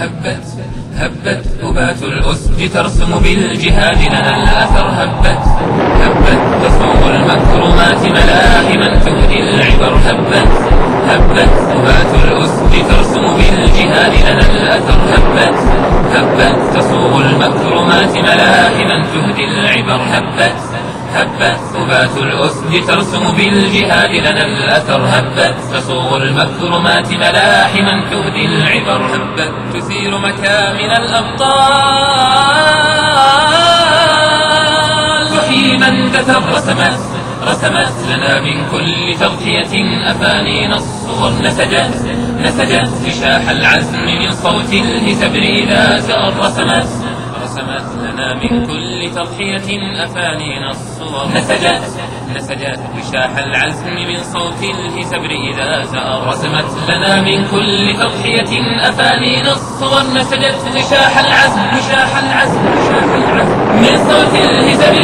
هبت هبت أبات الأسد ترسم بالجهاد لنا الأثر. هبت هبت تسوق المكرمات ملاهما تهدي العبر. هبت هبت أبات الأسد ترسم بالجهاد لنا الأثر. هبت هبت تسوق المكرمات ملاهما تهدي العبر. هبت هبت ثبات الأسد ترسم بالجهاد لنا الأثر هبت تصوغ المكرمات ملاحما تهدي العبر هبت تثير مكامن الأبطال تحيي من كثر رسمت رسمت لنا من كل تضحية أفانين الصور نسجت نسجت فشاح العزم من صوت الهتبر إذا زار رسمت رسمت. لنا من كل تضحية أفانين الصور. نسجت نسجت وشاح العزم من صوت الهتبر إذا زار رسمت لنا من كل تضحية أفانين الصور. نسجت وشاح العزم وشاح العزم وشاح العزم من صوت الهتبر